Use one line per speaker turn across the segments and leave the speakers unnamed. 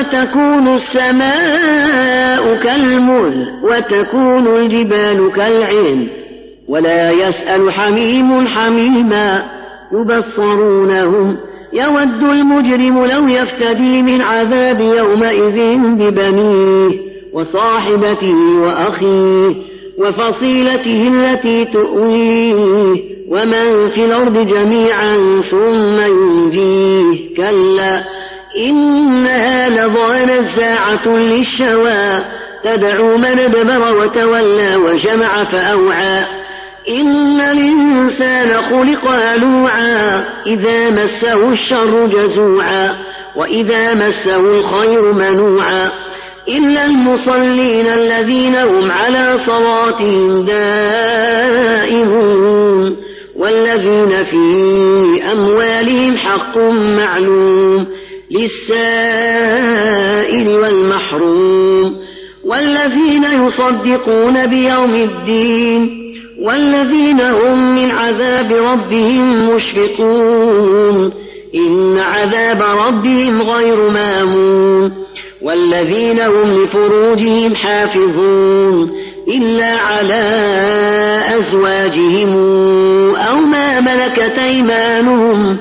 يوم تكون السماء كالمهل وتكون الجبال كالعين ولا يسأل حميم حميما. يبصرونه يود المجرم لو يفتدي من عذاب يومئذ ببنيه وصاحبته وأخيه وفصيلته التي تؤويه. ومن في الأرض جميعا ثم ينجيه. كلا. إنها لظى نزاعة للشوى. تدعو من ادبر وتولى وجمع فأوعى. إن الإنسان خلق هلوعا. إذا مسه الشر جزوعا. وإذا مسه الخير منوعا. إلا المصلين الذين هم على صلاتهم دائمون. والذين في أموالهم حق معلوم. للسائل والمحروم والذين يصدقون بيوم الدين والذين هم من عذاب ربهم مشفقون إن عذاب ربهم غير مامون والذين هم لفروجهم حافظون إلا على أزواجهم أو ما ملكت أيمانهم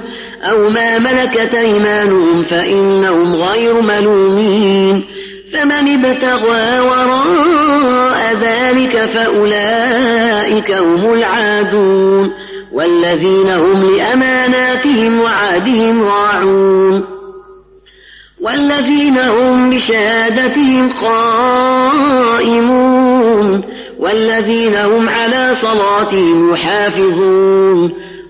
أو ما ملكت أيمانهم فإنهم غير ملومين فمن ابتغى وراء ذلك فأولئك هم العادون والذين هم لأماناتهم وعادهم راعون والذين هم بشهادتهم قائمون والذين هم على صلاتهم يحافظون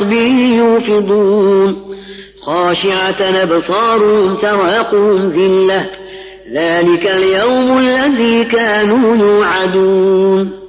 نصب يوفضون خاشعة أبصارهم ترهقهم ذلة. ذلك اليوم الذي كانوا يوعدون.